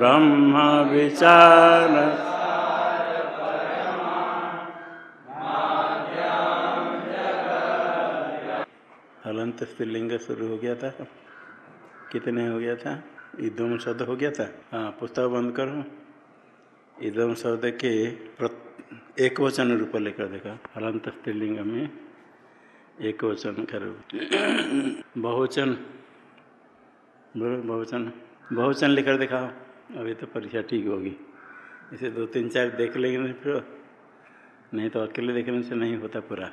ब्रह्म विचार। हलंत स्त्रीलिंग शुरू हो गया था। कितने हो गया था? इदम शब्द हो गया था। हाँ पुस्तक बंद करो। इदम शब्द के एक वचन रूप लेकर देखा। हलंत स्त्रीलिंग में एक वचन का रूप। बहुवचन। बहुवचन। बहुवचन लेकर दिखाओ। अभी तो परीक्षा ठीक होगी। इसे दो तीन चार देख लेंगे फिर। नहीं तो अकेले देखने से नहीं होता पूरा।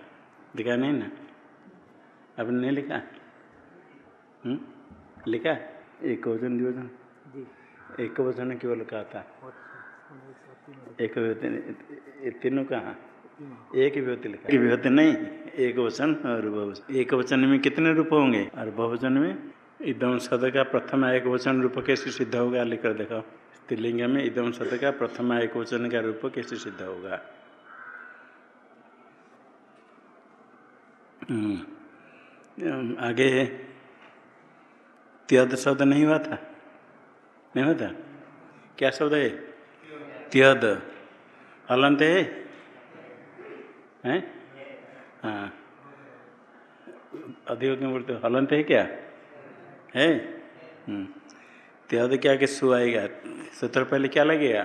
दिखा नहीं ना? आपने नहीं लिखा? हुँ? लिखा? एक वचन द्विवचन एक वचन केवल कहा था। एक तीनों कहाँ एक विभूति लिखा। विभूति नहीं एक वचन और बहुवचन एक वचन में कितने रूप होंगे? और बहुवचन में इदम शब्द का प्रथम एक वचन रूप कैसे सिद्ध होगा, लिखकर देखो। स्त्रीलिंग में इदम शब्द का प्रथम एक वचन का रूप कैसे सिद्ध होगा। आगे त्यद शब्द नहीं हुआ था? नहीं हुआ था? क्या शब्द है? त्यद। हलंत है? हैं? हाँ। अधिक बोलते हलंत है क्या? है? त्यद क्या के सु आएगा? सूत्र पहले क्या लगेगा?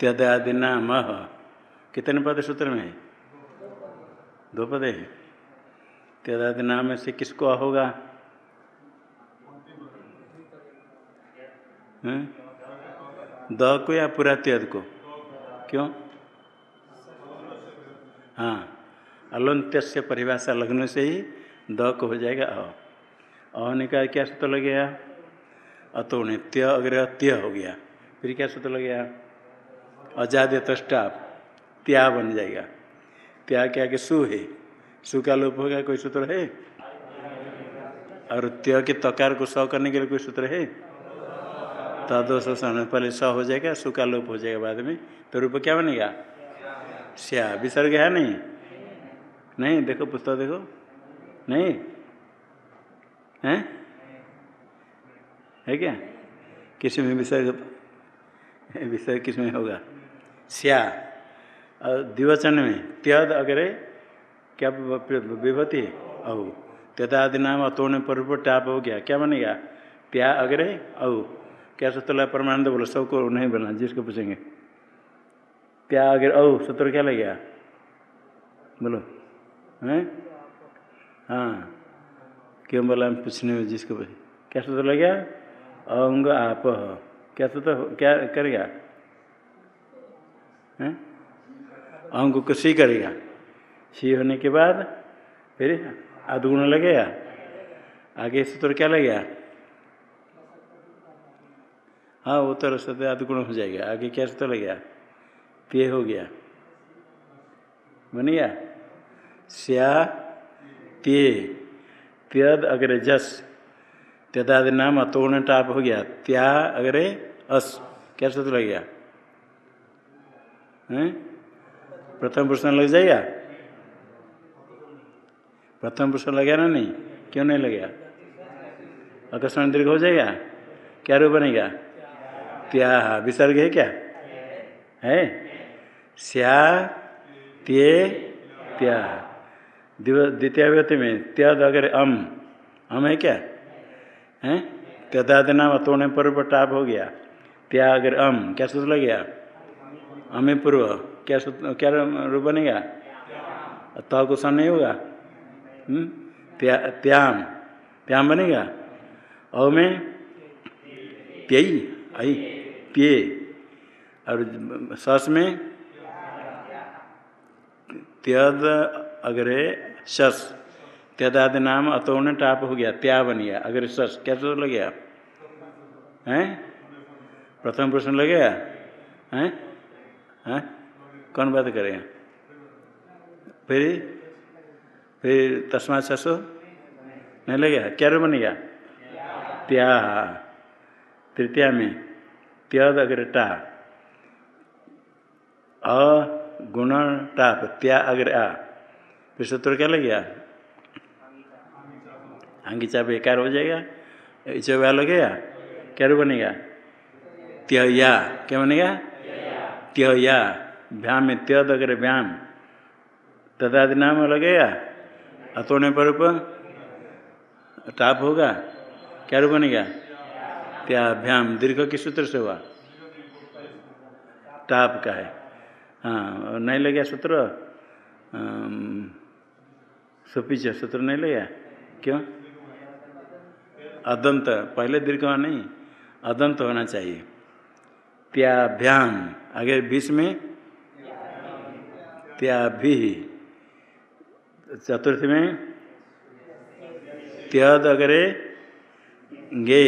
त्यद आदि नाम कितने पद सूत्र में है? दो पद है। त्यदादि नाम से किसको होगा? द को या पूरा त्यद को? क्यों? हाँ। अलंत्य से परिभाषा लगने से ही द को हो जाएगा अ। अ ने कहा, क्या सूत्र लग गया? अतो ने त्य अग्र त्य हो गया। फिर क्या सूत्र लग गया? अजाद तष्टाप त्या बन जाएगा। त्या क्या के सु है? सु का लोप होगा, कोई सूत्र है? और त्य के तकार को स करने के लिए कोई सूत्र है? तदोष पहले स हो जाएगा, सु का लोप हो जाएगा बाद में तो रूप क्या बनेगा? श्या, विसर्ग है नहीं? नहीं, देखो पुस्तक देखो। नहीं? है? है क्या? किसमें विषय विषय किसमें होगा? श्या और द्विवचन में त्यद अग्रे क्या विभूति औ। त्यदादि नाम अतोड़ने पर टाप हो गया। क्या बनेगा? त्या अग्रे, औ। क्या सूत्र परमानंद बोलो? सबको नहीं बना जिसको पूछेंगे। त्या अग्रे, औ। सूत्र क्या लग गया? बोलो। हैं? हाँ। क्यों बोला हम पूछने में जिसको क्या सूत्र लग गया अंग आप क्या सूत्र क्या करेगा? अंग को सी करेगा। सी होने के बाद फिर आधगुण लगेगा आगे सूत्र क्या लगेगा हाँ वो तो सत्य आधगुण हो जाएगा। आगे क्या सूत्र लगेगा पे हो गया। बन गया? स्या, ते। त्यद अग्रे जस। त्यदादि नाम अतोण टाप हो गया। त्या अग्रे अस। क्या सूत्र लग गया? प्रथम पुरुष लग जाएगा? प्रथम पुरुष लगे ना नहीं? क्यों नहीं लगेगा आकर्षण दीर्घ हो जाएगा? क्या रूप बनेगा? त्या। विसर्ग है क्या? है? स्या, ते, त्या। द्वितीय व्यक्ति में त्यद अगर अम अम है क्या? है? त्यदाद नाम तोड़ने पर टाप हो गया। त्या अगर अम क्या सूत्र लग गया? अमे पूर्व। क्या क्या रूप बनेगा? त को सन नहीं होगा। त्या, त्याम। त्याम बनेगा? औ में त्यई आई त्ये। और सस में त्यद अग्रे सस त्यदादि नाम अतोण टाप हो गया त्या बन गया अगर सस क्या सूत्र लग गया? हैं? प्रथम प्रश्न लग गया? हैं? हैं? कौन बात करेगा फिर? फिर तस्मा ससो नहीं लगेगा क्या रू बनेगा त्या तृतीया में, त्यद अग्र टा। अ गुण टाप, त्या अग्र आ। फिर सूत्र क्या लग गया? आंगी चाप बेकार हो जाएगा? इसे वह लगेगा क्या रू बनेगा? त्यया क्या बनेगा? त्यया भ्याम में त्यद अगर व्याम तदादि नाम लगेगा अतोड़ने पर टाप होगा? क्या रूप बनेगा? त्याभ्याम दीर्घ किस सूत्र से हुआ। टाप का है। हाँ नहीं लगे सूत्र? सुपीच सूत्र नहीं लगे क्यों? अदंत, पहले दीर्घ नहीं, अदंत होना चाहिए। त्याभ्याम, आगे बीस में? त्याभि, चतुर्थ में? त्यद अगरे, गे,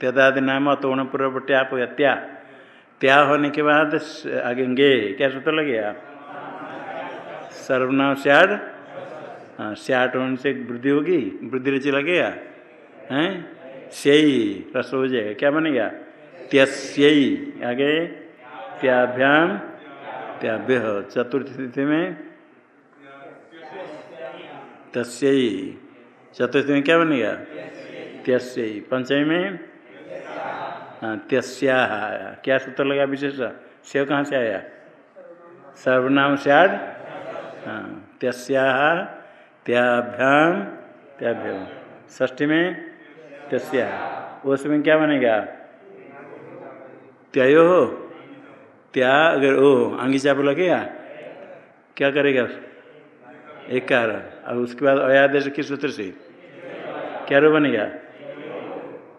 त्यदादि नाम अतोण पूर्व ट्याप त्या। त्या होने के बाद आगे गे, क्या सूत्र लगे आप? सर्वनाम स्याड हाँ स्याट होने से वृद्धि होगी? वृद्धि रचि लगेगा हैं? सही रस हो जाएगा। क्या बनेगा त्यस्यई आगे, त्याभ्याम, त्याभ्य। चतुर्थ स्थिति में तस्यई चतुर्थ में क्या बनेगा त्यस्यई पंचमी में? हाँ त्यस्या। क्या सूत्र लगा विशेष? सेव कहाँ से आया? सर्वनाम स्याड हाँ त्यस्या। त्याभ्याम त्याभ्याम ष्ठी में त्यस्या उसमें क्या बनेगा? त्यो हो त्या अगर ओ, आंगी चाप लगेगा क्या करेगा? एक कार और उसके बाद अयादेश किस सूत्र से। क्या रो बनेगा?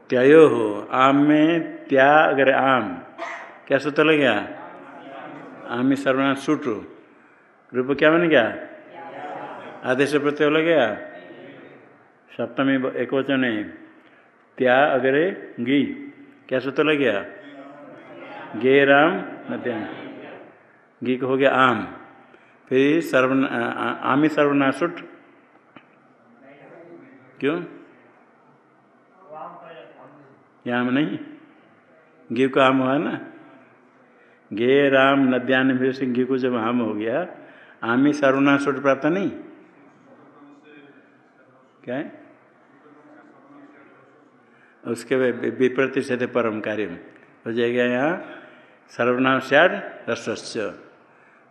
त्यो हो आम में त्या अगर आम। क्या सूत्र लगेगा आम में सर्वनाम सूट रूप क्या बनेगा? आदेश प्रत्यय लगेगा? सप्तमी एक वचन है। त्या अगर गी। क्या सूत्र लग गया गे राम मध्यम। गी को हो गया आम। फिर सर्व आमी सर्वनाशुट। क्यों? याम नहीं। गी को आम हुआ ना? गे राम नद्यान फिर से घी को जब आम हो गया, आमी सर्वनाशुट प्राप्त नहीं। क्या है? उसके विप्रति से परम कार्य हो जाएगा यहाँ, सर्वनाम स्याड रस्वस्य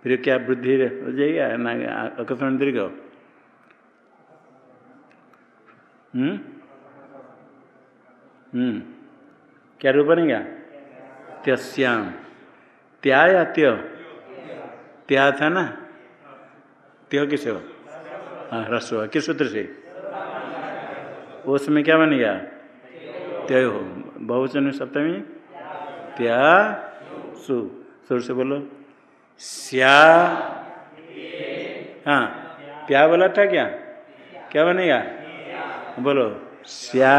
फिर क्या वृद्धि हो जाएगा? ना अकथन दीर्घ। हम्म? हम्म। क्या रूप बनेगा? त्यस्याम। त्या या त्य त्या था ना? त्यो किसे हो? हाँ ह्रस्व किस सूत्र से? उसमें क्या बनेगा त्य हो। बहुचन सप्तमी? त्या सु सुर से बोलो। श्या हाँ। प्या बोला था क्या? क्या बनेगा? बोलो। श्या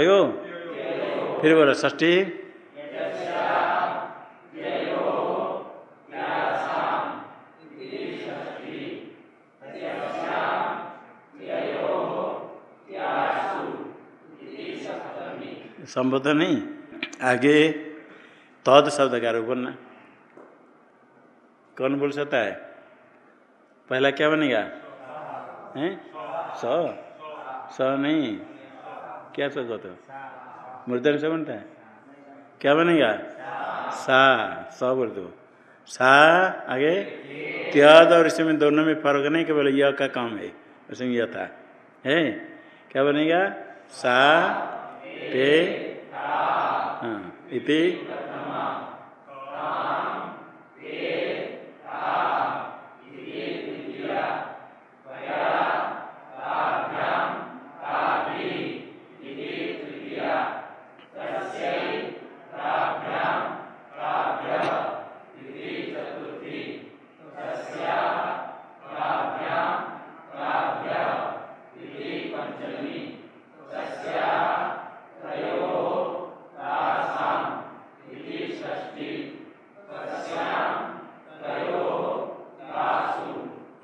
तयो फिर बोलो ष्ठी संबोधन। नहीं आगे, तद शब्द का रूप बोलना। कौन बोल सकता है? पहला क्या बनेगा? हैं? स। स नहीं। क्या सब तो मृदंग से बनता है? क्या बनेगा? सा, स बोल दो। सा, आगे? त्याद और इसमें दोनों में फ़र्क नहीं, केवल य का काम है, उसमें यह था। है? क्या बनेगा? सा, पे हाँ इति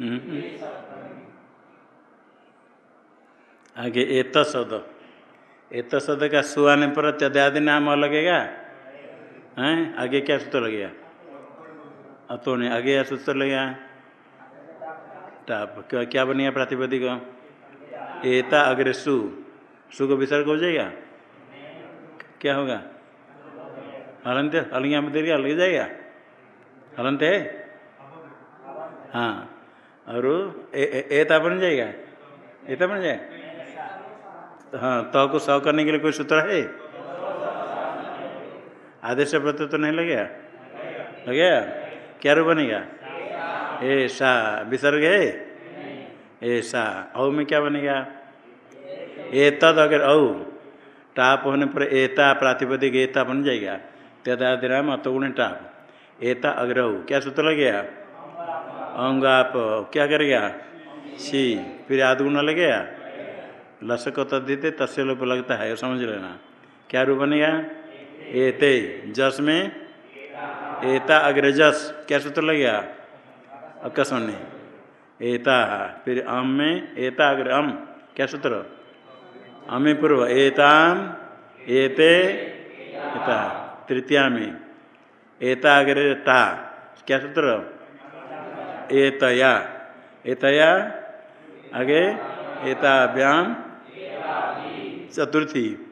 Mm-hmm. आगे एतसद एतसद का सुहाने पर तद्यादि नाम लगेगा? हैं? आगे क्या सूत्र लगेगा? अतोने आगे क्या सूत्र लगेगा? टाप। क्या क्या बनेगा प्रातिपदिक? एता अग्रे सु। सु को विसर्ग हो जाएगा? क्या होगा? हलंत? हलिया में देगा लग जाएगा? हलंत है? हाँ। और एता बन जाएगा? एता बन जाएगा हाँ तो को सौ करने के लिए कोई सूत्र है? आदेश प्रत्यय तो नहीं लगेगा? लगेगा? क्या रू बनेगा? ऐसा विसर्ग है? ऐसा औ में क्या बनेगा? ए तद अगर औ टाप होने पर एता प्रातिपदिक एता बन जाएगा। तदादिराम अतगुण टाप एता अगर क्या सूत्र लगेगा? अंग आप, क्या करेगा सी फिर आदगुण लगेगा लसक तद्दिते तस्य लोप लगता है समझ लेना। क्या रूप बनेगा एते, जस में एता अग्रजस, क्या सूत्र लगेगा अकस्मण एता, फिर अम में एता अग्र, अम, क्या सूत्र? अमे पूर्व, एताम, एते, एता, तृतीया में। एता अग्र टा क्या सूत्र? एतया। एतया आगे एताभ्याम चतुर्थी।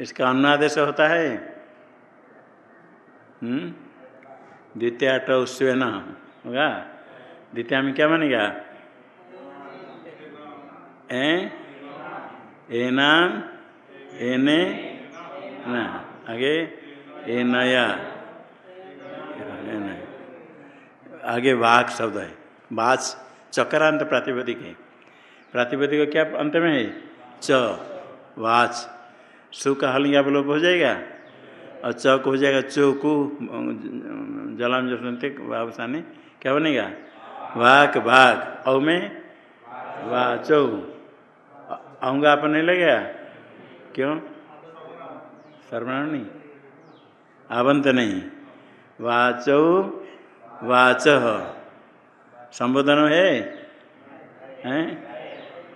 इसका अन्नादेश होता है हम्म? द्वितीय अट न होगा। द्वितीय में क्या बनेगा? एनाम एने ना, आगे ए नया आगे वाक शब्द है। वाच, चक्रांत प्रातिपदिक है। प्रातिपदिक क्या अंत में है? च, वाच। सु का हलिंगा विलोप हो जाएगा? और चौक हो जाएगा चौकू जलाम जो सुनते बाबूसानी क्या बनेगा? वाक भाग औ में? वाह चौ। आऊँगा आप नहीं लगेगा? क्यों? सर्वनाम नहीं। आवंत नहीं वाचौ वाच संबोधन है? हैं?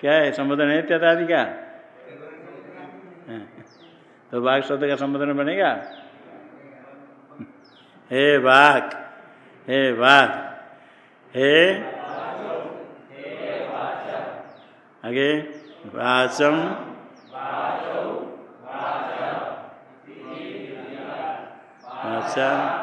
क्या है? संबोधन है त्यादि का? तो वाक शब्द का संबोधन बनेगा? हे वाक हे वाक हे आगे वाचम अच्छा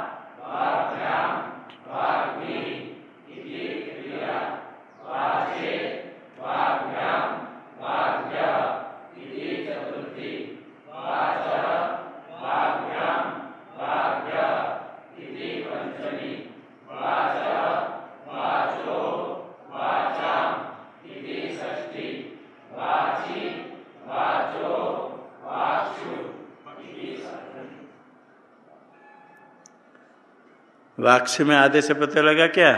वाक्ष में आदेश से पता लगा क्या?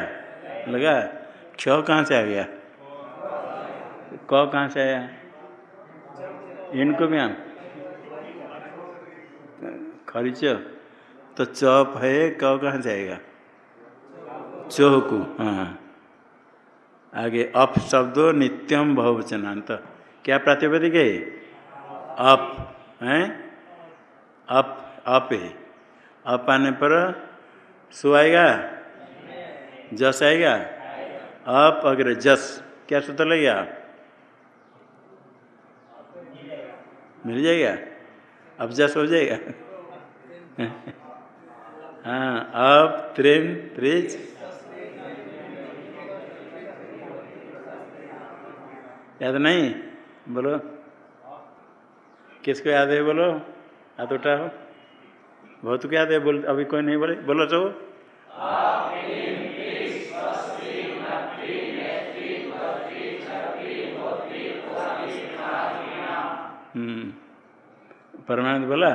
लगा। क्ष कहाँ से आ गया? क कहाँ से आया? इनको भी आम खरीच। तो चौप है, क कहाँ से आएगा? चौकू हाँ आगे अप शब्दो नित्यम बहुवचनांत। क्या प्रातिपदिक है अप है? Up up. है अप आने पर सु आएगा जस आएगा? अप अग्र जस, क्या सूत्र लगेगा मिल जाएगा? अब जस हो जाएगा? हाँ अब त्रिन त्रिज याद नहीं? बोलो। किसको याद है बोलो? हाथ उठाओ। बहुत क्या दे बोल, अभी कोई नहीं बोले? बोलो तो। परमानंद बोला?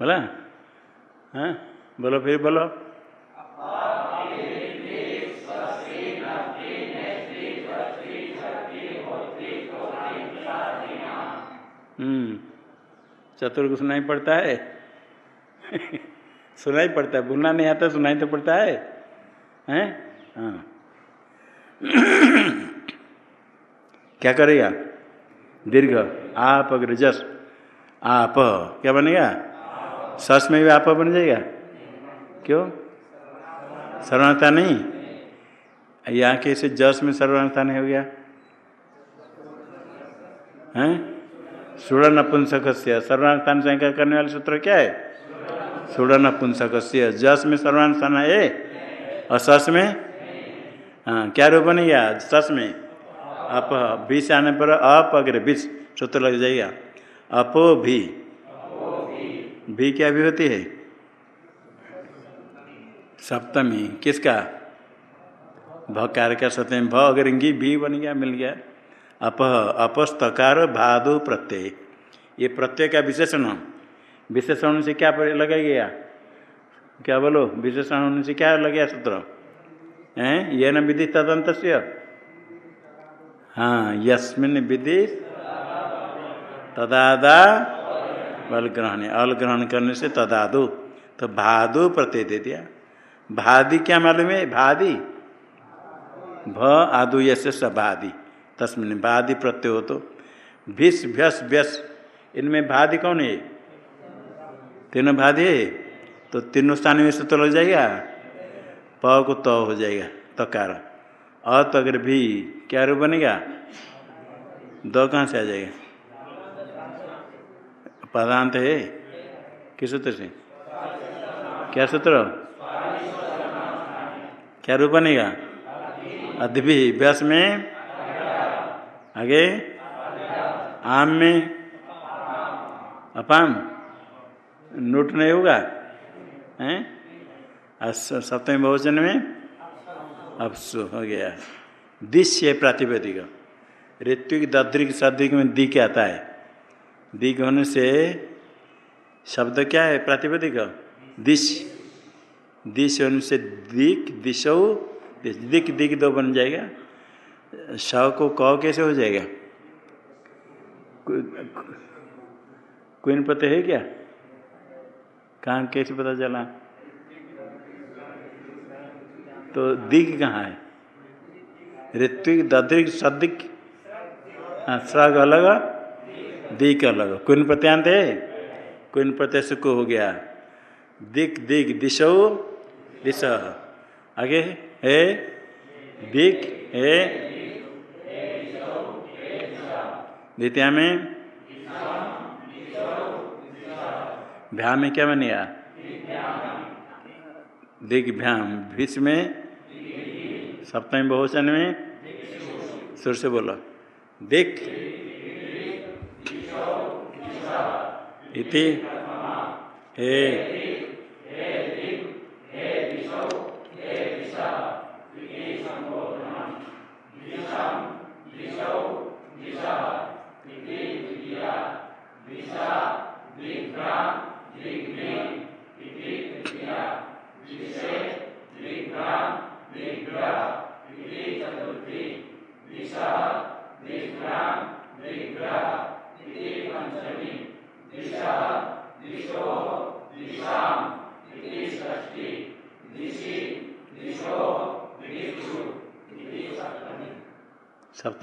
बोला? हाँ? बोलो फिर बोलो। हम्म। चतुर को सुनाई पड़ता है? सुनाई पड़ता है बुनना नहीं आता, सुनाई तो पड़ता है। हैं? हाँ। क्या करेगा दीर्घ। आप अगर जस। आप। क्या बनेगा सस में भी आप बन जाएगा। क्यों? सर्वणता नहीं? यहाँ कैसे जस में सर्वणता नहीं हो गया। हैं? सुड़ नपुंसक से सर्वानुष्ठान संख्या करने वाले सूत्र क्या है? सुड़ नपुंसक से जस में सर्वान सर्वानुष्ठान है? और सस में? हाँ क्या रूप बनेगा सस में? अप बीस आने पर अप अग्र, बीस। सूत्र लग जाएगा। अपो भी। भी क्या भी होती है? सप्तमी। किसका? भकार का सप्तमी। भ अगर भी बन गया, मिल गया। अपह अपस्तकार, भादु, प्रत्यय। ये प्रत्यय का विशेषण विशेषण से क्या लगा गया? क्या बोलो? विशेषण होने से क्या लग सूत्र? हैं? ये न विधि तदंत हाँ यस्मिन विधि तदादा बल ग्रहण। अल ग्रहण करने से तदादु। तो भादु प्रत्यय दे दिया। भादी क्या मालूम है? भादी। भ आदु यश भादी। तस्मिन भादी प्रत्यय हो तो। भिस, भ्यस, व्यस। इनमें भादी कौन है? तीनों भादी तो तीनों स्थान में से तो लग जाएगा? प को त तो हो जाएगा, तकार। अ तो अगर भी क्या रूप बनेगा? दो कहाँ से आ जाएगा? पदांत है? किस सूत्र से? क्या सूत्र? क्या रूप बनेगा? अद्भि, व्यास में? आगे? आम में? अपाम? नोट नहीं होगा हैं सप्तमी बहुवचन में अपसु हो गया दिश्य प्रातिपदिक ऋत्विक दद्रिक सद्रिक में दी क्या आता है दिक होने से शब्द क्या है प्रातिपदिक दिश दिश होने से दिक दिशो दिक दिक दो बन जाएगा श को क कैसे हो जाएगा कोई पते है क्या कहाँ कैसे पता चला? तो दिग कहाँ है? ऋत्विक, दधिक, सदिक? हाँ सग अलग दिक अलग। कुन प्रत्यांत है? कुन प्रत्यय से को हो गया? दिक दिग दिशो दिश आगे है? दिक, है? द्वितीय में भ्या में क्या बनेगा दिग्भ्याम भीष में सप्तमी बहुवचन में? सुर से बोलो। दिक इति। हे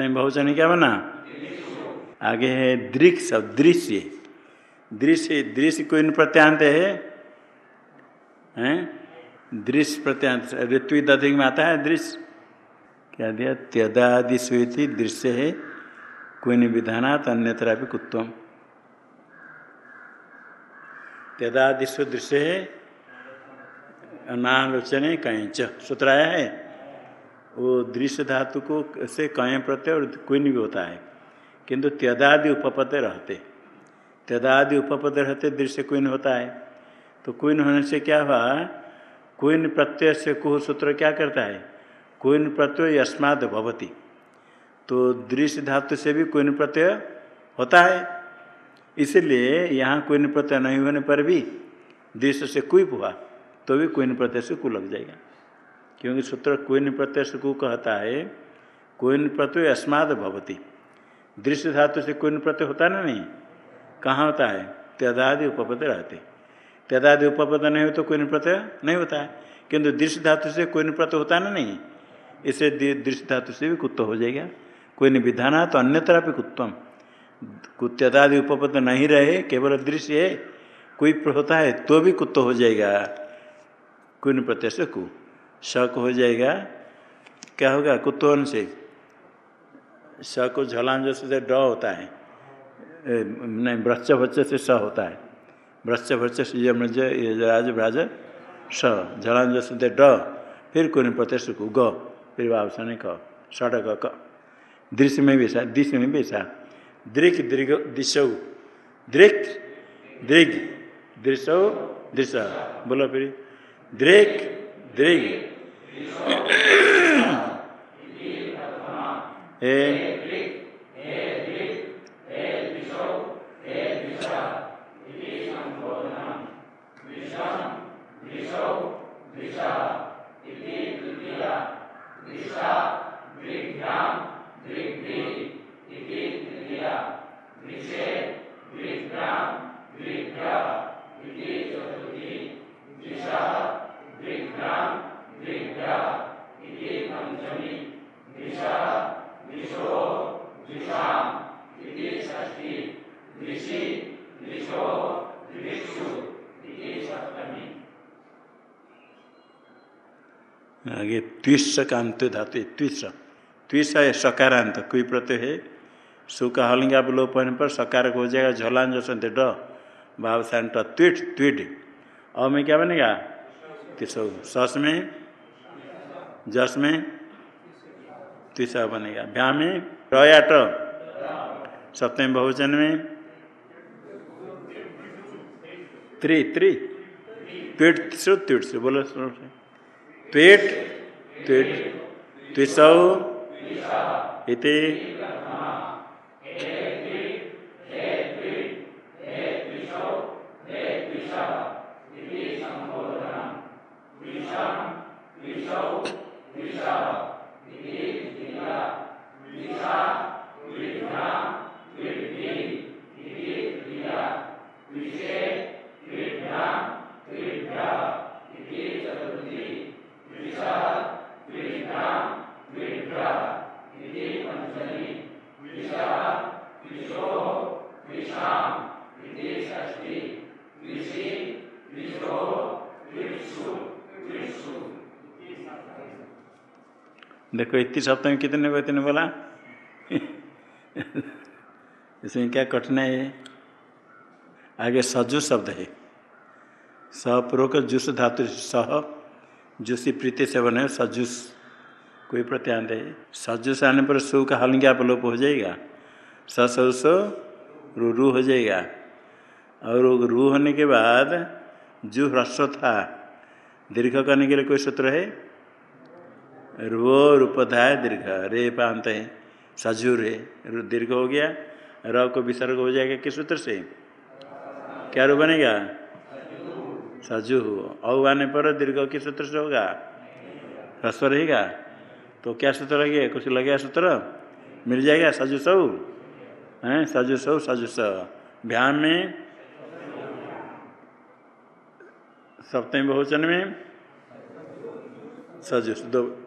सप्तमी बहुचन क्या बना? आगे है दृक्ष दृश्य। दृश्य दृश्य कोई प्रत्यांत है। हैं? दृश्य प्रत्यांत। ऋतु दधिक में आता है दृश्य। क्या दिया? त्यदादि स्वीति दृश्य है। कोई विधानात अन्यत्र भी कुत्वम। त्यदादिश्व दृश्य है। अनालोचने कहीं सूत्र आया है? वो दृश्य धातु को से कय प्रत्यय और कोई भी होता है। किंतु त्यदादि उपपदे रहते। त्यदादि उपपदे रहते, दृश्य कोई होता है। तो कोई होने से क्या हुआ? कोई प्रत्यय से कुह सूत्र क्या करता है? कोई प्रत्यय अस्माद भवती। तो दृश्य धातु से भी कोई प्रत्यय होता है। इसलिए यहाँ कोई प्रत्यय नहीं होने पर भी दृश्य से कुप हुआ तो भी कोई प्रत्यय से कु लग जाएगा। क्योंकि सूत्र कोई प्रत्यय कु कहता है कोई प्रत्यय अस्माद भवती। दृश्य धातु से कोई प्रत्यय होता ना नहीं? कहाँ होता है? त्यदादि उपपद रहते। त्यदादि उपपद नहीं हो तो कोई प्रत्यय नहीं होता है। किंतु दृश्य धातु से कोई प्रत्यय होता ना नहीं? इसे दृश्य धातु से भी कुत्त हो जाएगा। कोई नहीं विधान तो अन्यत्र भी कुत्तम कुत्यदादि उपपद नहीं रहे, केवल दृश्य कोई होता है तो भी कुत्त हो जाएगा। कुन प्रत्यय से कु। शक हो जाएगा। क्या होगा? कुत्तोन से। स को झलांज से ड होता है। नहीं वृक्ष भक्ष से स होता है। वृक्ष भक्ष से राज भ्राज स। झलांज से ड। फिर कुन प्रत्यय से कु ग। फिर वापस क। षड क। दृश्य में भी दृश्य में भी ऐसा। दृक, दृग, दिशौ। दृक, दृग दृश्य दृश्य बोलो फिर। दृक दृग। ए त्विष का अंत धातु त्विष त्विष है सकारांत कोई प्रत्यय है सु का हलिंगा लोप होने पर सकार हो जाएगा झलान जो संत ड भाव सांट त्विट त्विट अ में क्या बनेगा तिसौ सस में जस में त्विषा बनेगा भ्या में रयाट सप्तम बहुवचन में त्रि त्रि त्विट त्विट बोलो त्वेट त्विसौ इति देखो, इतनी सप्तम कितने को इतने बोला? इसमें क्या कठिनाई है? आगे सजु शब्द है। सपूर्वक जुस धातु सह जुसी प्रीति से बने सजुस। कोई प्रत्यांत है सजुस आने पर सु का हलंग्या लोप हो जाएगा। सस रू रू हो जाएगा। और रू होने के बाद जु ह्रस्व था। दीर्घ करने के लिए कोई सूत्र है? रो रूपधाय दीर्घ। रे पांत है, सजूर है दीर्घ हो गया। र को विसर्ग हो जाएगा किस सूत्र से? क्या रू बनेगा? सजू औ आने पर दीर्घ किस सूत्र से होगा? रस्व रहेगा। तो क्या सूत्र लगे? कुछ लगेगा सूत्र? मिल जाएगा। सजु सौ। है? सजु सऊ सजु स। भ्यान में। सप्तमी बहुवचन में। सजु दो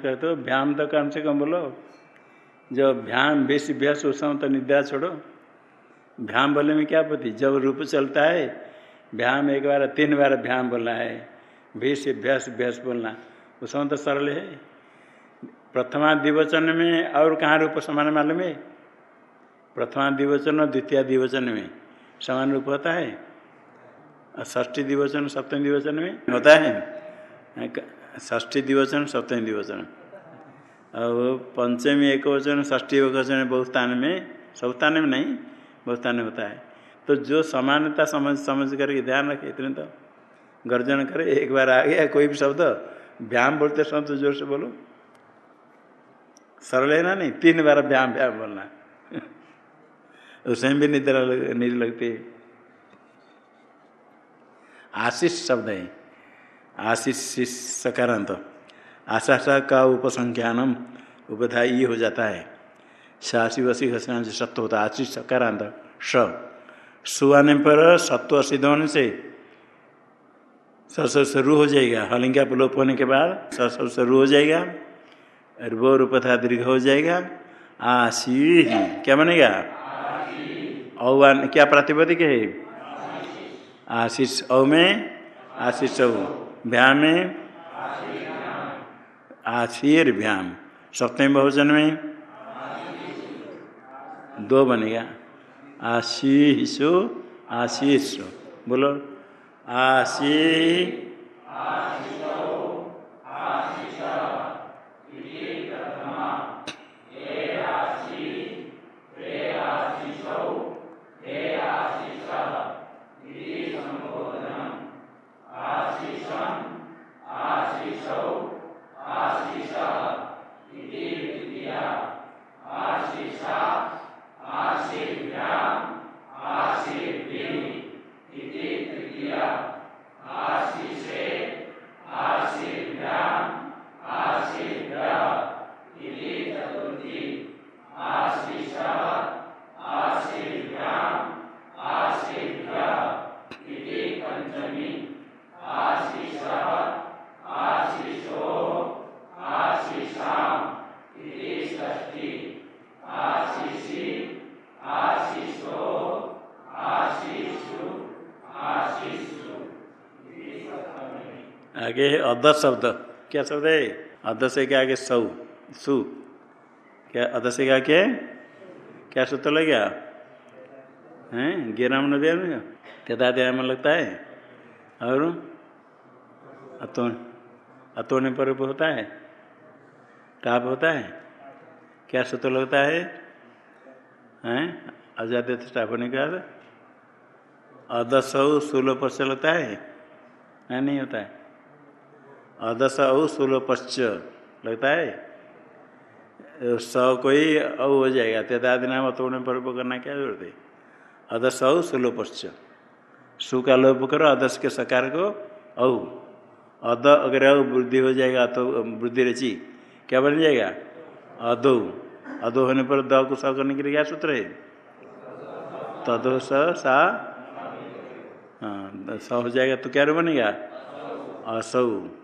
करते हो व्यायाम तो कम से कम बोलो जो भ्याम बेसी अभ्यास उस तो निद्रा छोड़ो भ्याम बोलने में क्या पति जब रूप चलता है भ्याम एक बार तीन बार भ्याम बोलना है भेष अभ्यास अभ्यास बोलना उस समय तो सरल है प्रथमा दिवचन में और कहाँ रूप समान मालूम है प्रथमा दिवचन और द्वितीय दिवचन में समान रूप होता है ष्ठी दिवचन सप्तमी दिवचन में होता है ष्ठी दिवचन सप्तमी दिवचन और पंचमी एक वचन ष्ठी एक वचन बहुत स्थान में सब स्थान में नहीं बहुत स्थान में होता है तो जो समानता समझ समझ करके ध्यान रखे इतने तो गर्जन करे एक बार आ गया कोई भी शब्द व्यायाम बोलते शब्द तो ज़ोर से बोलो सरल है ना नहीं तीन बार व्यायाम व्यायाम बोलना उसमें भी निद्रा लग, नहीं लगती आशीष शब्द है आशीष सकारांत आशा का उपसंख्यानम उपधा ये हो जाता है। शासी वसी घसना से सत्व होता है। आशीष सकारांत स सुआने पर सत्व सिद्ध होने से सरसर शुरू हो जाएगा। हलिंगा लोप होने के बाद सरसर शुरू हो जाएगा। वो रूप था दीर्घ हो जाएगा। आशी क्या बनेगा? औवान क्या प्रातिपदिक है? आशीष। औ में आशीष औ। भ्या आशीर भ्याम सप्तमी बहुजन में? दो बनेगा आशीषो आशीष। बोलो। आशी आगे है शब्द। क्या शब्द है? अध से क्या आगे? सऊ सु। क्या अध से क्या क्या क्या सूत्र लग गया? है? गेराम नदिया में तेदा में लगता है। और? अतोन अतोने पर होता है। टाप होता है। क्या सूत्र लगता है? हैं? अजाद टाप होने के बाद। अदसौ सोलह पर से लगता है। नहीं होता है। अदस औ सोलह पश्च, लगता है? स कोई औ हो जाएगा तेदादि नाम अतोड़ने पर करना क्या ज़रूरत है? अदस औ सोलह पश्च। सु का लोप करो अदस के सकार को, औ। अद अगर औ वृद्धि हो जाएगा तो वृद्धि रची, क्या बन जाएगा? अदो अदो होने पर द को स करने के लिए क्या सूत्र है? तदो सा हाँ स हो जाएगा तो क्या बनेगा? असौ।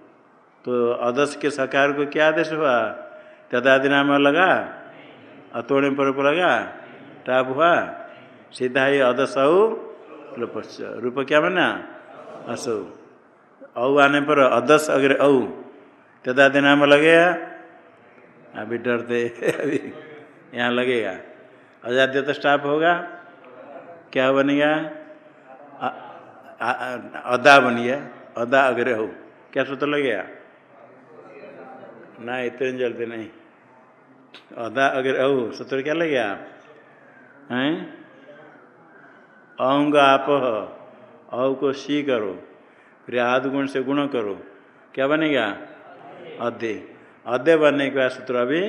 तो अदस के सकार को क्या आदेश हुआ? तदादि नाम लगा? अतोड़े पर लगा? टाप हुआ? सीधा ही अदस रूपस् रूप क्या बना? असौ। औ आने पर अदस अगर औ। तदादि नाम लगेगा? अभी डरते अभी यहाँ लगेगा। अजाद्य तो स्टाप होगा। क्या बनेगा अदा बन गया। अदा अग्र हो क्या सूत्र लगेगा? ना इतने जल्दी नहीं। अदा अगर ओ सूत्र क्या लगे आप? हैं? औंग आप औ को सी करो। फिर आध गुण से गुण करो। क्या बनेगा? अधे अध्य बनने के बाद सूत्र अभी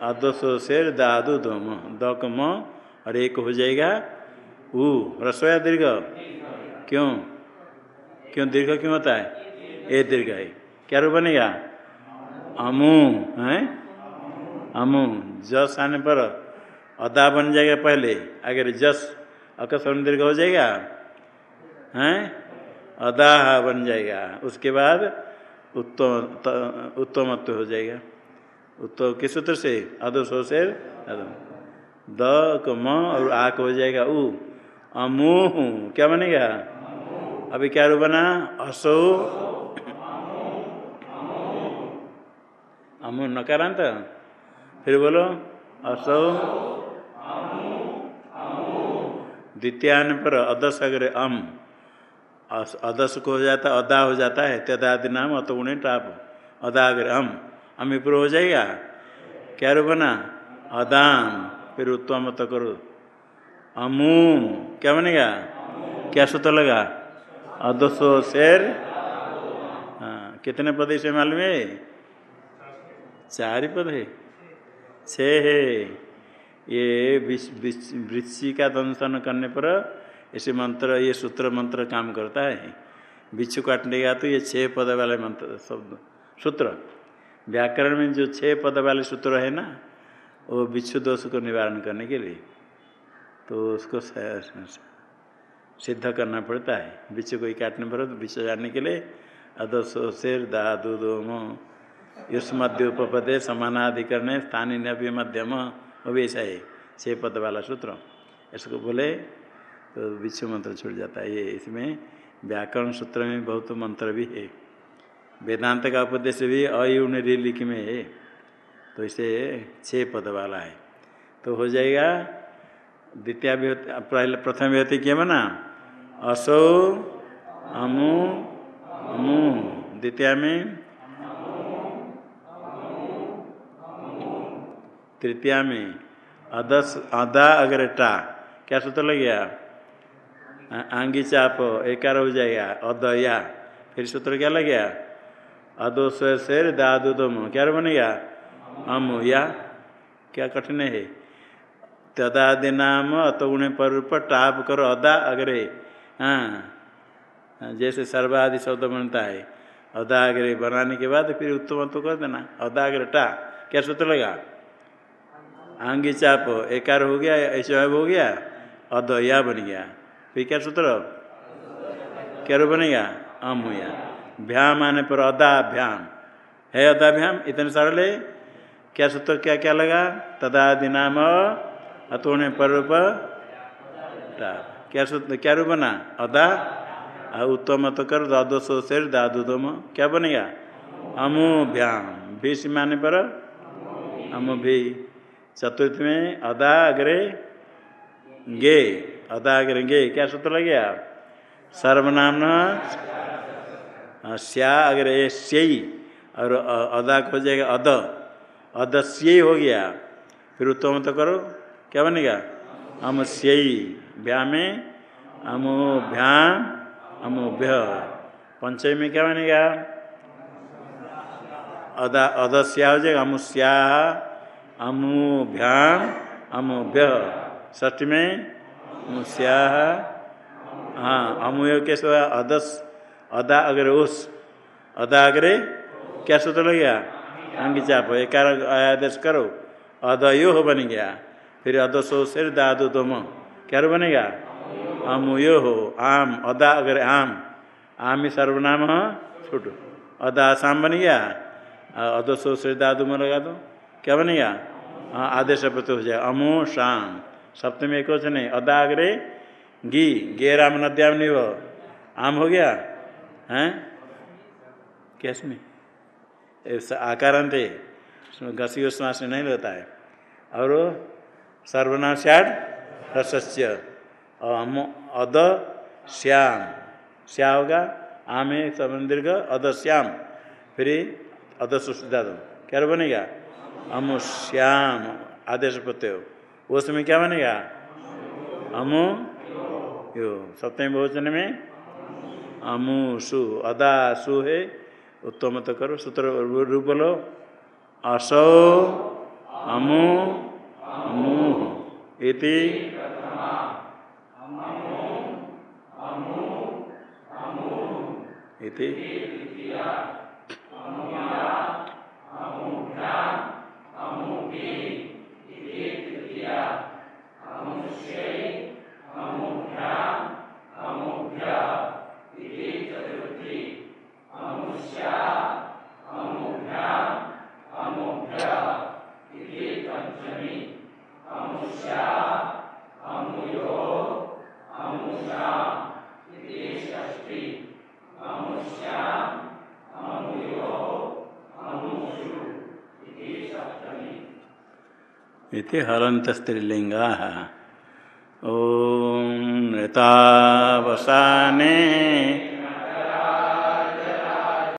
अदो शेर, दादु धम दम और एक हो जाएगा ऊ। रसोया दीर्घ? क्यों? क्यों दीर्घ क्यों होता है? ए दीर्घ है। क्या रूप बनेगा? अमु, है? अमु, जस आने पर, अदा बन जाएगा पहले अगर जस अकस्मण दीर्घ हो जाएगा, हैं? अदा बन जाएगा, उसके बाद उत्तम उत्तमत्व हो जाएगा। उत्तम किस सूत्र से? अदो से द, क, म, और आक हो जाएगा उ। अमूह क्या बनेगा? अभी क्या रू बना? असो। अमू नकारांत? फिर बोलो, असो। द्वितीयान पर अदस अगर अम। अदस को हो जाता, अदा हो जाता है तदादि नाम गुणे टाप। अदा अग्र अम। अमीपुर हो जाएगा? क्या रू बना? अदाम। फिर उत्तम मत करो। अमूम। क्या बनेगा? क्या सूत्र लगा? अदसो शेर। हाँ कितने पद से मालूम है चार पद है। छ है। ये वृक्षी का दंशन करने पर ऐसे मंत्र, ये सूत्र मंत्र काम करता है। बिच्छू काटने का तो ये छह पद वाले मंत्र, शब्द, सूत्र। व्याकरण में जो छह पद वाले सूत्र है ना, वो बिच्छू दोष को निवारण करने के लिए। तो उसको सिद्ध करना पड़ता है। बिच्छू को ही काटने पर तो जानने के लिए अदो शेर दादू दो युष मध्य उपपदे समानाधिकरण स्थानीय नव्य मध्यम वो ऐसा है छः पद वाला सूत्र। इसको बोले तो विश्व मंत्र छूट जाता है। ये इसमें व्याकरण सूत्र में बहुत मंत्र भी है। वेदांत का उपदेश भी अयुण लिख में है। तो इसे छः पद वाला है। तो हो जाएगा द्वितीय पहले प्रथम विभूति क्या बना असो, अमु अमु। द्वितीय में तृतीया में, अदस, अदा अगर टा क्या सूत्र लग गया? आंगी चाप, एकार हो जाएगा, अदया। फिर सूत्र क्या लग गया? अदो शेर दादू दम क्या बनेगा हम या क्या कठिन है? तदादि नाम अतगुण पर रूप टाप करो अदा अग्रे। हाँ जैसे सर्वादि शब्द बनता है। अदा अग्रे बनाने के बाद फिर उत्तम तो कर देना। अदा अग्रे टा क्या सूत्र लगा? आंगी चाप, एकार हो गया, ऐसा हो गया अद या बन गया। फिर क्या सूत्र? क्या रूप बनेगा? अम हुआ भ्याम आने पर अदाभ्याम है अदा भ्याम? इतने सरल है क्या सूत्र क्या क्या लगा? तदादि नाम, अतोने पर रूप क्या सूत्र, क्या रूप बना? अदा। उत्तम तो कर दादो सो शेर, दादू दम क्या बनेगा? अमो भ्याम। भी माने पर? अमो भी। चतुर्थ में अदा अग्रे गे। अदा अग्रे गे। क्या सूत्र लग गया? सर्वनाम श्या अग्रे स्यई और अदा हो जाएगा अद। अदस्य हो गया। फिर उत्तम तो करो। क्या बनेगा? हम स्यई भ्या में अमो भ्याम अमोभ्य पंचमी में क्या बनेगा? अदा अदस्या हो जाएगा। अमुस्या अमुभ्याम अमुभ्य। ष्ठी में मुस्या। हाँ अमुय के सो अदस, अदा अग्रे उस। अदा अग्रे क्या सूत्र लग गया? अंग चाप एक आदेश करो। अदयो हो बन गया। फिर अदसो सिर दादु तुम। क्या बनेगा? अमुयो। हो आम, अदा अग्रे आम। आम ही सर्वनाम छुट। अदा आसाम बन गया। अदसो सिर दादु में लगा दो। क्या बनेगा? हाँ आदेश प्रति हो जाए। अमो शाम। सप्तमी एक वचन है। अदाग्रे गी। गे राम नद्याम निव। आम हो गया? हैं? कैस में आकारांत। घसी श्वास नहीं लेता है। और सर्वनाम श्याड रसस्य। अम, अद श्याम। श्या होगा? आम है समंदीर्घ अद श्याम। फिर अद सुधा क्या बनेगा? अमु श्याम आदेश प्रत्यय उसमें क्या बनेगा अमु यो सप्तमी बहुचन में अमु सु अदा सु है उत्तम तो करो सूत्र रूप बोलो असो अमु अमु इति इति इति हलंत स्त्रीलिंगा। ओम नृतावसाने